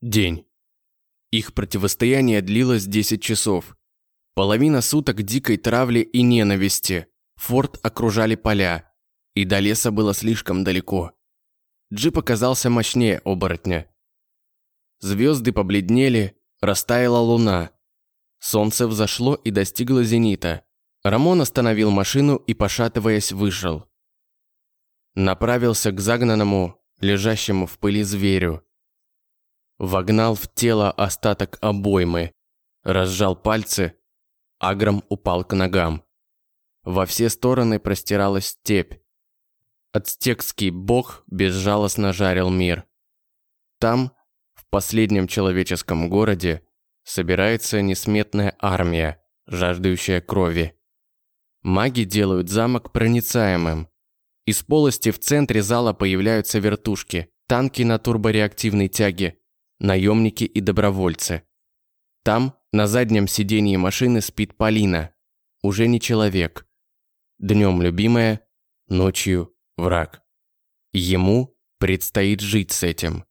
День. Их противостояние длилось 10 часов. Половина суток дикой травли и ненависти. Форт окружали поля, и до леса было слишком далеко. Джип оказался мощнее оборотня. Звезды побледнели, растаяла луна. Солнце взошло и достигло зенита. Рамон остановил машину и, пошатываясь, вышел. Направился к загнанному, лежащему в пыли зверю. Вогнал в тело остаток обоймы, разжал пальцы, Агром упал к ногам. Во все стороны простиралась степь. Ацтекский бог безжалостно жарил мир. Там, в последнем человеческом городе, собирается несметная армия, жаждущая крови. Маги делают замок проницаемым. Из полости в центре зала появляются вертушки, танки на турбореактивной тяге, наемники и добровольцы. Там, на заднем сиденье машины, спит Полина. Уже не человек. Днем любимая, ночью враг. Ему предстоит жить с этим.